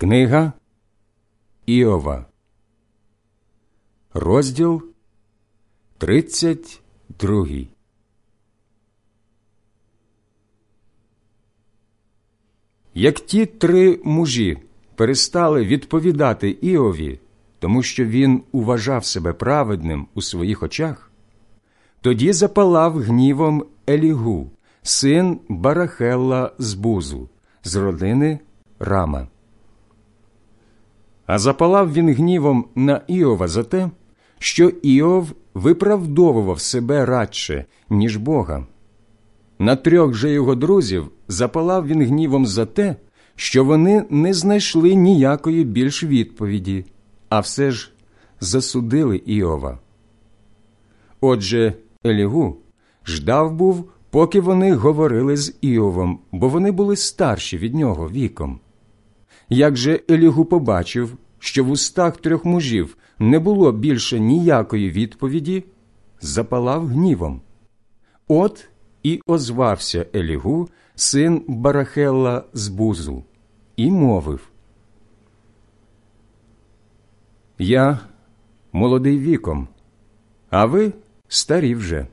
Книга Іова, розділ 32 Як ті три мужі перестали відповідати Іові, тому що він уважав себе праведним у своїх очах, тоді запалав гнівом Елігу, син Барахелла з Бузу, з родини Рама. А запалав він гнівом на Іова за те, що Іов виправдовував себе радше, ніж Бога. На трьох же його друзів запалав він гнівом за те, що вони не знайшли ніякої більш відповіді, а все ж засудили Іова. Отже, Елігу ждав був, поки вони говорили з Іовом, бо вони були старші від нього віком. Як же Елігу побачив, що в устах трьох мужів не було більше ніякої відповіді, запалав гнівом. От і озвався Елігу, син Барахелла з Бузу, і мовив Я молодий віком, а ви старі вже.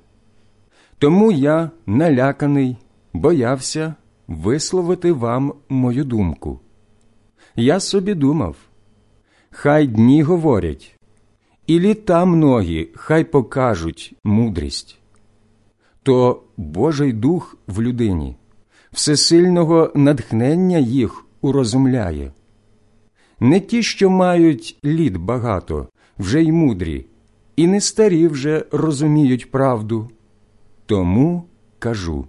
Тому я наляканий, боявся висловити вам мою думку. Я собі думав, хай дні говорять, і літа многі хай покажуть мудрість. То Божий дух в людині, всесильного натхнення їх урозумляє. Не ті, що мають літ багато, вже й мудрі, і не старі вже розуміють правду. Тому кажу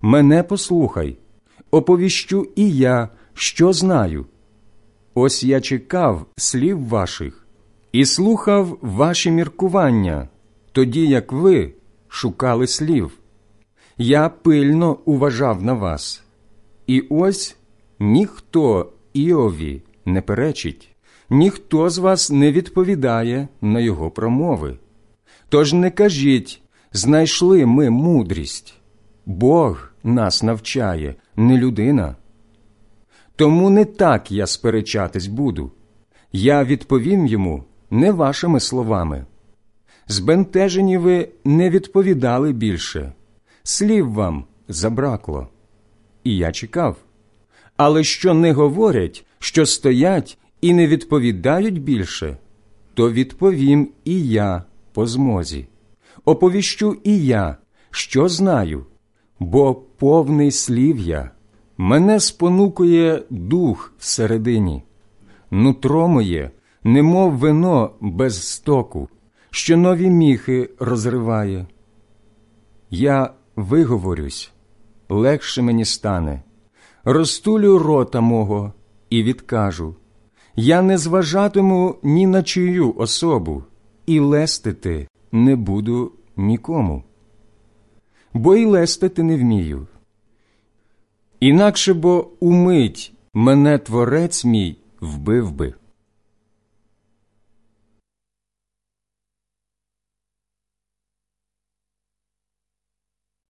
мене послухай, оповіщу і я, що знаю. Ось я чекав слів ваших і слухав ваші міркування, тоді як ви шукали слів. Я пильно уважав на вас, і ось ніхто Іові не перечить, ніхто з вас не відповідає на його промови. Тож не кажіть, знайшли ми мудрість. Бог нас навчає, не людина. Тому не так я сперечатись буду. Я відповім йому не вашими словами. Збентежені ви не відповідали більше, слів вам забракло. І я чекав. Але що не говорять, що стоять і не відповідають більше, то відповім і я по змозі. Оповіщу і я, що знаю, бо повний слів я. Мене спонукує дух всередині, нутро моє, немов вино без стоку, що нові міхи розриває. Я виговорюсь, легше мені стане, розтулю рота мого і відкажу. Я не зважатиму ні на чию особу, і лестити не буду нікому. Бо й лестити не вмію. Інакше бо умить мене творець мій вбив би.